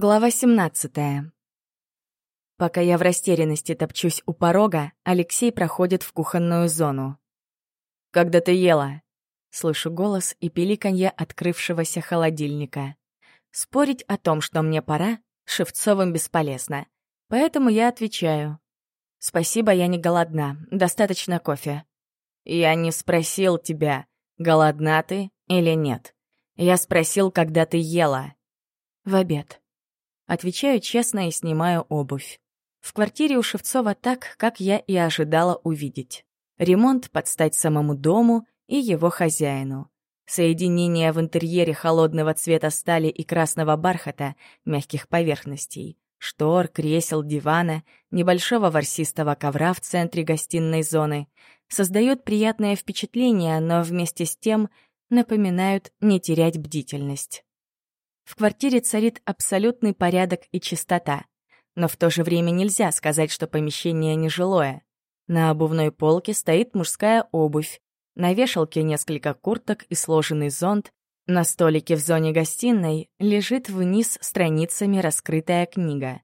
Глава 17. Пока я в растерянности топчусь у порога, Алексей проходит в кухонную зону. «Когда ты ела?» Слышу голос и пиликанье открывшегося холодильника. Спорить о том, что мне пора, Шевцовым бесполезно. Поэтому я отвечаю. «Спасибо, я не голодна. Достаточно кофе». «Я не спросил тебя, голодна ты или нет. Я спросил, когда ты ела». «В обед», Отвечаю честно и снимаю обувь. В квартире у Шевцова так, как я и ожидала увидеть. Ремонт под стать самому дому и его хозяину. Соединение в интерьере холодного цвета стали и красного бархата, мягких поверхностей, штор, кресел, дивана, небольшого ворсистого ковра в центре гостиной зоны создает приятное впечатление, но вместе с тем напоминают не терять бдительность. В квартире царит абсолютный порядок и чистота. Но в то же время нельзя сказать, что помещение нежилое. На обувной полке стоит мужская обувь, на вешалке несколько курток и сложенный зонт, на столике в зоне гостиной лежит вниз страницами раскрытая книга.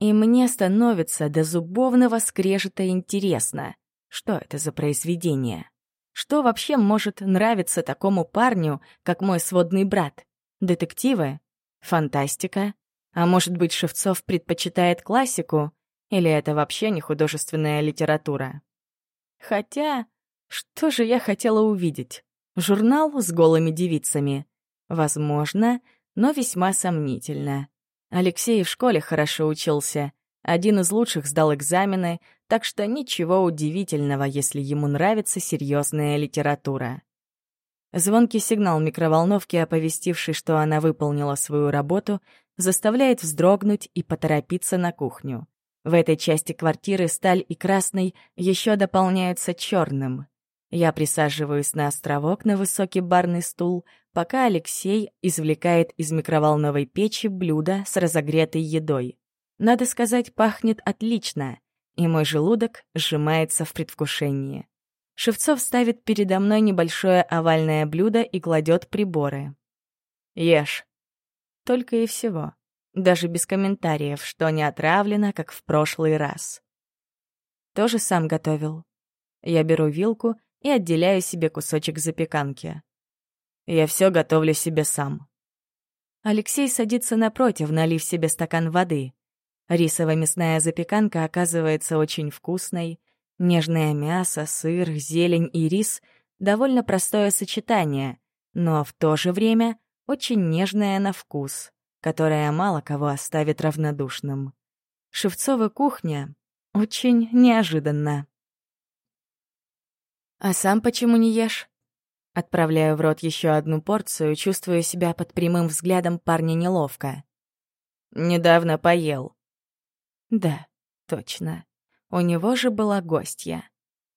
И мне становится до зубовного скрежета интересно, что это за произведение. Что вообще может нравиться такому парню, как мой сводный брат? Детективы? Фантастика? А может быть, Шевцов предпочитает классику? Или это вообще не художественная литература? Хотя, что же я хотела увидеть? Журнал с голыми девицами. Возможно, но весьма сомнительно. Алексей в школе хорошо учился. Один из лучших сдал экзамены, так что ничего удивительного, если ему нравится серьезная литература. Звонкий сигнал микроволновки, оповестивший, что она выполнила свою работу, заставляет вздрогнуть и поторопиться на кухню. В этой части квартиры сталь и красный еще дополняются черным. Я присаживаюсь на островок на высокий барный стул, пока Алексей извлекает из микроволновой печи блюдо с разогретой едой. Надо сказать, пахнет отлично, и мой желудок сжимается в предвкушении. Шевцов ставит передо мной небольшое овальное блюдо и кладет приборы. «Ешь». Только и всего. Даже без комментариев, что не отравлено, как в прошлый раз. Тоже сам готовил. Я беру вилку и отделяю себе кусочек запеканки. Я все готовлю себе сам. Алексей садится напротив, налив себе стакан воды. Рисово-мясная запеканка оказывается очень вкусной — Нежное мясо, сыр, зелень и рис — довольно простое сочетание, но в то же время очень нежное на вкус, которое мало кого оставит равнодушным. Шевцова кухня очень неожиданна. «А сам почему не ешь?» Отправляю в рот еще одну порцию, чувствую себя под прямым взглядом парня неловко. «Недавно поел». «Да, точно. У него же была гостья.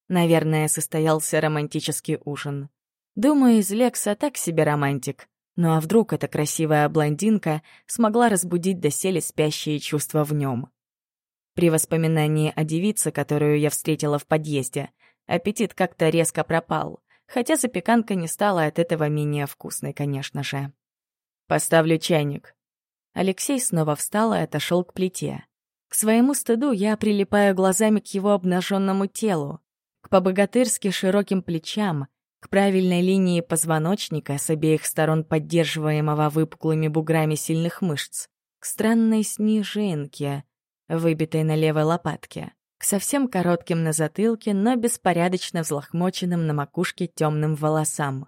Наверное, состоялся романтический ужин. Думаю, из Лекса так себе романтик. Ну а вдруг эта красивая блондинка смогла разбудить доселе спящие чувства в нем? При воспоминании о девице, которую я встретила в подъезде, аппетит как-то резко пропал, хотя запеканка не стала от этого менее вкусной, конечно же. «Поставлю чайник». Алексей снова встал и отошел к плите. К своему стыду я прилипаю глазами к его обнаженному телу, к побогатырски широким плечам, к правильной линии позвоночника с обеих сторон поддерживаемого выпуклыми буграми сильных мышц, к странной снежинке, выбитой на левой лопатке, к совсем коротким на затылке, но беспорядочно взлохмоченным на макушке темным волосам.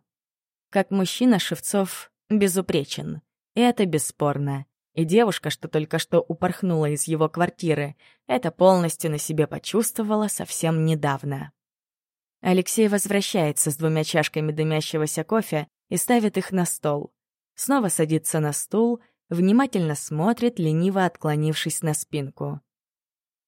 Как мужчина Шевцов безупречен, и это бесспорно. И девушка, что только что упорхнула из его квартиры, это полностью на себе почувствовала совсем недавно. Алексей возвращается с двумя чашками дымящегося кофе и ставит их на стол. Снова садится на стул, внимательно смотрит, лениво отклонившись на спинку.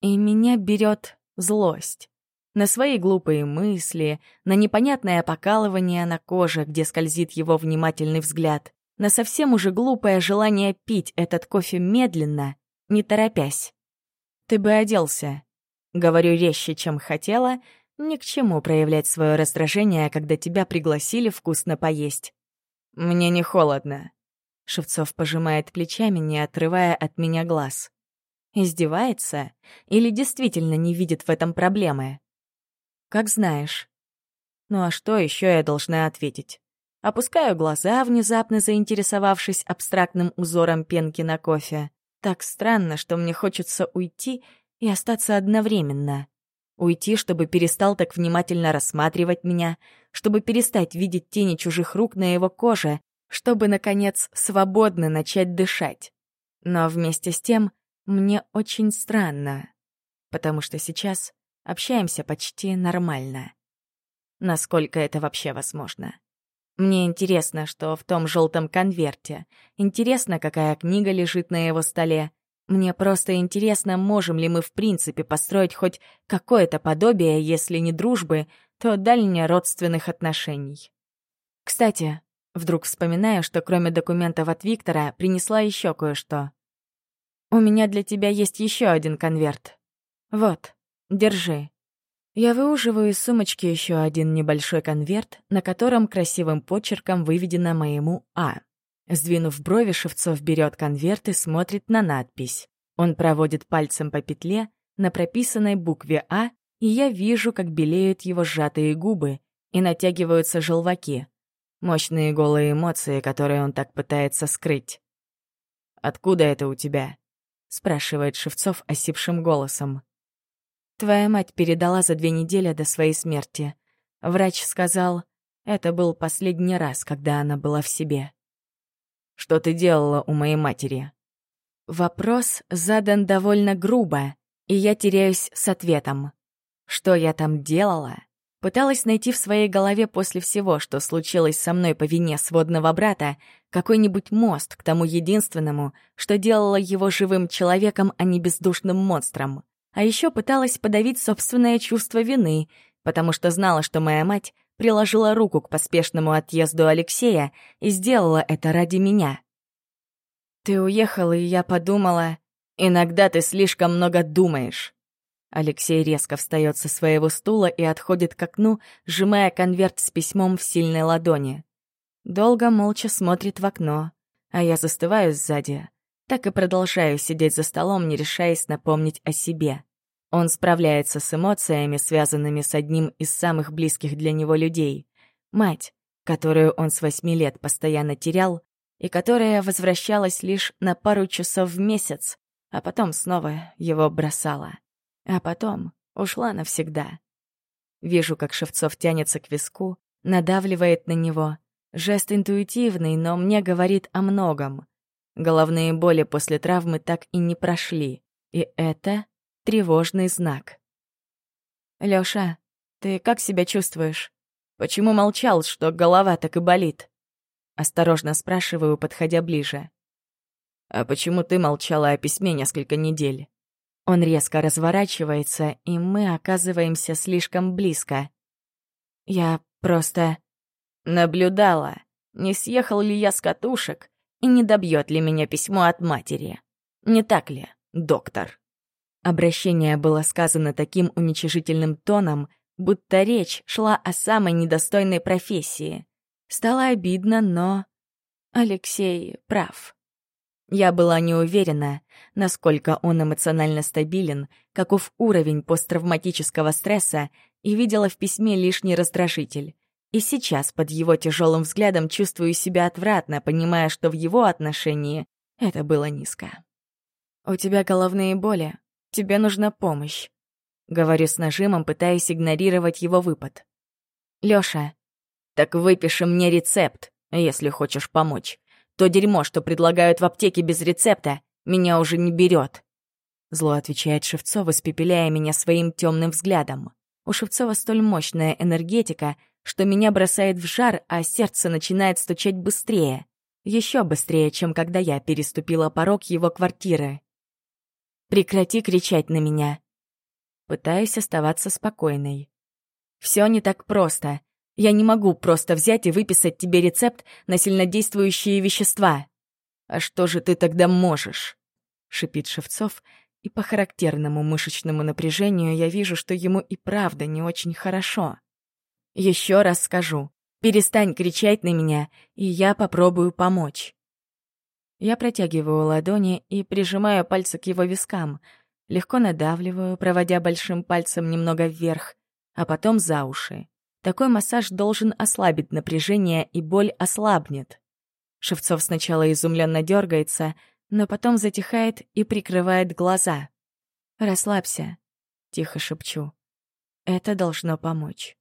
И меня берет злость. На свои глупые мысли, на непонятное покалывание на коже, где скользит его внимательный взгляд на совсем уже глупое желание пить этот кофе медленно, не торопясь. «Ты бы оделся», — говорю резче, чем хотела, ни к чему проявлять свое раздражение, когда тебя пригласили вкусно поесть. «Мне не холодно», — Шевцов пожимает плечами, не отрывая от меня глаз. Издевается или действительно не видит в этом проблемы? «Как знаешь». «Ну а что еще я должна ответить?» Опускаю глаза, внезапно заинтересовавшись абстрактным узором пенки на кофе. Так странно, что мне хочется уйти и остаться одновременно. Уйти, чтобы перестал так внимательно рассматривать меня, чтобы перестать видеть тени чужих рук на его коже, чтобы, наконец, свободно начать дышать. Но вместе с тем мне очень странно, потому что сейчас общаемся почти нормально. Насколько это вообще возможно? Мне интересно, что в том желтом конверте. Интересно, какая книга лежит на его столе. Мне просто интересно, можем ли мы в принципе построить хоть какое-то подобие, если не дружбы, то дальние родственных отношений. Кстати, вдруг вспоминаю, что кроме документов от Виктора принесла еще кое-что. «У меня для тебя есть еще один конверт. Вот, держи. Я выуживаю из сумочки еще один небольшой конверт, на котором красивым почерком выведено моему «А». Сдвинув брови, Шевцов берет конверт и смотрит на надпись. Он проводит пальцем по петле на прописанной букве «А», и я вижу, как белеют его сжатые губы и натягиваются желваки. Мощные голые эмоции, которые он так пытается скрыть. «Откуда это у тебя?» — спрашивает Шевцов осипшим голосом. Твоя мать передала за две недели до своей смерти. Врач сказал, это был последний раз, когда она была в себе. Что ты делала у моей матери? Вопрос задан довольно грубо, и я теряюсь с ответом. Что я там делала? Пыталась найти в своей голове после всего, что случилось со мной по вине сводного брата, какой-нибудь мост к тому единственному, что делало его живым человеком, а не бездушным монстром а еще пыталась подавить собственное чувство вины, потому что знала, что моя мать приложила руку к поспешному отъезду Алексея и сделала это ради меня. «Ты уехала, и я подумала...» «Иногда ты слишком много думаешь». Алексей резко встает со своего стула и отходит к окну, сжимая конверт с письмом в сильной ладони. Долго молча смотрит в окно, а я застываю сзади, так и продолжаю сидеть за столом, не решаясь напомнить о себе. Он справляется с эмоциями, связанными с одним из самых близких для него людей — мать, которую он с восьми лет постоянно терял и которая возвращалась лишь на пару часов в месяц, а потом снова его бросала. А потом ушла навсегда. Вижу, как Шевцов тянется к виску, надавливает на него. Жест интуитивный, но мне говорит о многом. Головные боли после травмы так и не прошли, и это тревожный знак. «Лёша, ты как себя чувствуешь? Почему молчал, что голова так и болит?» Осторожно спрашиваю, подходя ближе. «А почему ты молчала о письме несколько недель?» Он резко разворачивается, и мы оказываемся слишком близко. Я просто... Наблюдала, не съехал ли я с катушек, и не добьет ли меня письмо от матери. Не так ли, доктор?» Обращение было сказано таким уничижительным тоном, будто речь шла о самой недостойной профессии. Стало обидно, но... Алексей прав. Я была не уверена, насколько он эмоционально стабилен, каков уровень посттравматического стресса, и видела в письме лишний раздражитель. И сейчас под его тяжелым взглядом чувствую себя отвратно, понимая, что в его отношении это было низко. «У тебя головные боли. Тебе нужна помощь», — говорю с нажимом, пытаясь игнорировать его выпад. «Лёша, так выпиши мне рецепт, если хочешь помочь. То дерьмо, что предлагают в аптеке без рецепта, меня уже не берет. Зло отвечает Шевцова, испепеляя меня своим темным взглядом. У Шевцова столь мощная энергетика — что меня бросает в жар, а сердце начинает стучать быстрее. Еще быстрее, чем когда я переступила порог его квартиры. «Прекрати кричать на меня!» Пытаюсь оставаться спокойной. «Все не так просто. Я не могу просто взять и выписать тебе рецепт на сильнодействующие вещества». «А что же ты тогда можешь?» — шипит Шевцов, и по характерному мышечному напряжению я вижу, что ему и правда не очень хорошо. Еще раз скажу. Перестань кричать на меня, и я попробую помочь. Я протягиваю ладони и прижимаю пальцы к его вискам, легко надавливаю, проводя большим пальцем немного вверх, а потом за уши. Такой массаж должен ослабить напряжение, и боль ослабнет. Шевцов сначала изумленно дергается, но потом затихает и прикрывает глаза. «Расслабься», — тихо шепчу. «Это должно помочь».